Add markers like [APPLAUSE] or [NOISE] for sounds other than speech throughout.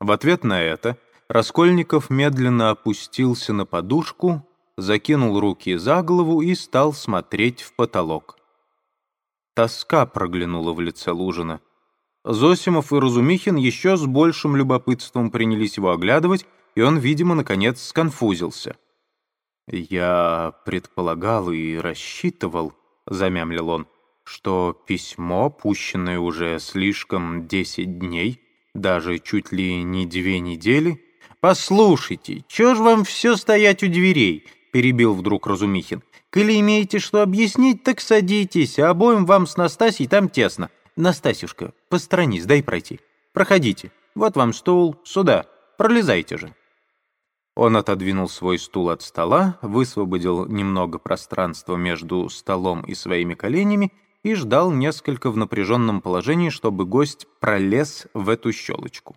В ответ на это Раскольников медленно опустился на подушку, закинул руки за голову и стал смотреть в потолок. Тоска проглянула в лице Лужина. Зосимов и Разумихин еще с большим любопытством принялись его оглядывать, и он, видимо, наконец сконфузился. «Я предполагал и рассчитывал», — замямлил он, «что письмо, пущенное уже слишком десять дней, даже чуть ли не две недели...» «Послушайте, чё ж вам все стоять у дверей?» — перебил вдруг Разумихин. «Коли имеете что объяснить, так садитесь, а обоим вам с Настасьей там тесно. Настасюшка, посторонись, дай пройти. Проходите. Вот вам стул, сюда. Пролезайте же». Он отодвинул свой стул от стола, высвободил немного пространства между столом и своими коленями и ждал несколько в напряженном положении, чтобы гость пролез в эту щелочку.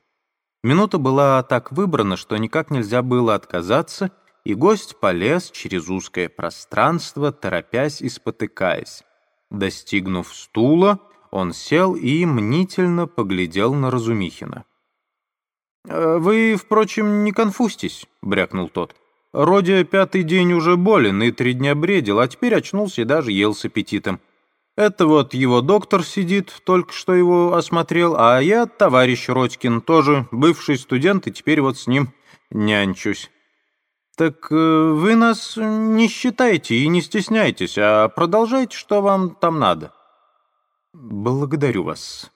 Минута была так выбрана, что никак нельзя было отказаться, и гость полез через узкое пространство, торопясь и спотыкаясь. Достигнув стула, он сел и мнительно поглядел на Разумихина. «Э, «Вы, впрочем, не конфустись», — брякнул тот. «Родя пятый день уже болен и три дня бредил, а теперь очнулся и даже ел с аппетитом. Это вот его доктор сидит, только что его осмотрел, а я товарищ Родькин, тоже бывший студент, и теперь вот с ним нянчусь. Так э, вы нас не считайте и не стесняйтесь, а продолжайте, что вам там надо. Благодарю вас.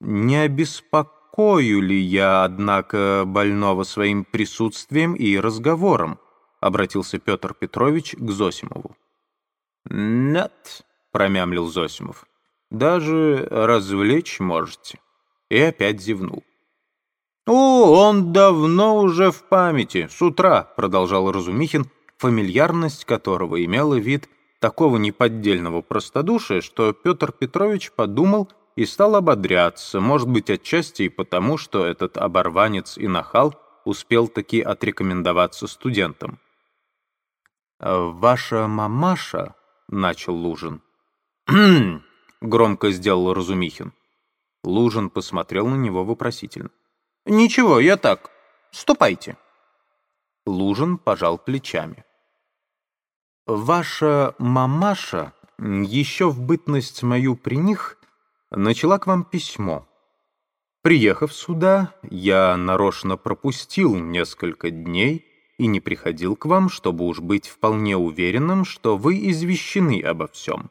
Не обеспокою ли я, однако, больного своим присутствием и разговором? Обратился Петр Петрович к Зосимову. Нет, — промямлил Зосимов. «Даже развлечь можете». И опять зевнул. «О, он давно уже в памяти, с утра», — продолжал Разумихин, фамильярность которого имела вид такого неподдельного простодушия, что Петр Петрович подумал и стал ободряться, может быть, отчасти и потому, что этот оборванец и нахал успел таки отрекомендоваться студентам. «Ваша мамаша», — начал Лужин, — [CLEARS THROAT] громко сделал Разумихин. Лужин посмотрел на него вопросительно. «Ничего, я так. Ступайте». Лужин пожал плечами. «Ваша мамаша, еще в бытность мою при них, начала к вам письмо. Приехав сюда, я нарочно пропустил несколько дней и не приходил к вам, чтобы уж быть вполне уверенным, что вы извещены обо всем.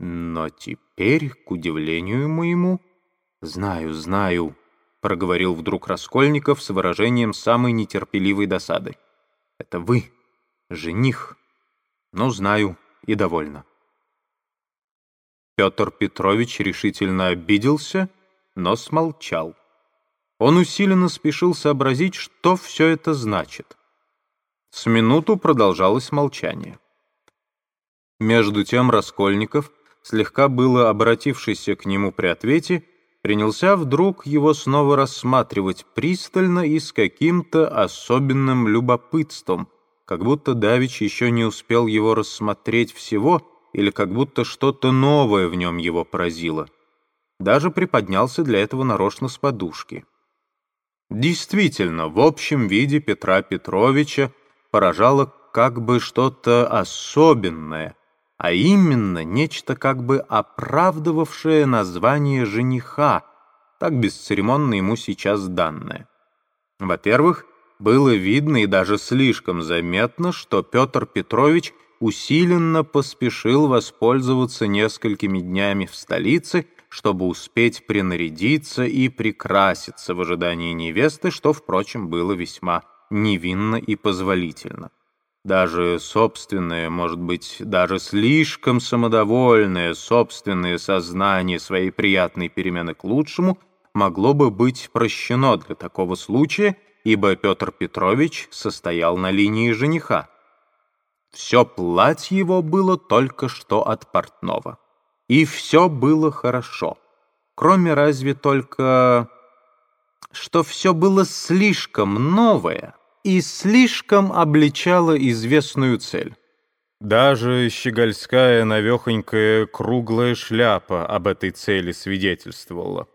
Но теперь, к удивлению моему, «Знаю, знаю», — проговорил вдруг Раскольников с выражением самой нетерпеливой досады. «Это вы, жених. Ну, знаю и довольно». Петр Петрович решительно обиделся, но смолчал. Он усиленно спешил сообразить, что все это значит. С минуту продолжалось молчание. Между тем Раскольников слегка было обратившийся к нему при ответе, принялся вдруг его снова рассматривать пристально и с каким-то особенным любопытством, как будто Давич еще не успел его рассмотреть всего или как будто что-то новое в нем его поразило. Даже приподнялся для этого нарочно с подушки. Действительно, в общем виде Петра Петровича поражало как бы что-то особенное, а именно нечто как бы оправдывавшее название жениха, так бесцеремонно ему сейчас данное. Во-первых, было видно и даже слишком заметно, что Петр Петрович усиленно поспешил воспользоваться несколькими днями в столице, чтобы успеть принарядиться и прикраситься в ожидании невесты, что, впрочем, было весьма невинно и позволительно. Даже собственное, может быть, даже слишком самодовольное собственное сознание своей приятной перемены к лучшему могло бы быть прощено для такого случая, ибо Петр Петрович состоял на линии жениха. Все платье его было только что от портного. И все было хорошо, кроме разве только, что все было слишком новое, и слишком обличала известную цель. Даже щегольская навехонькая круглая шляпа об этой цели свидетельствовала.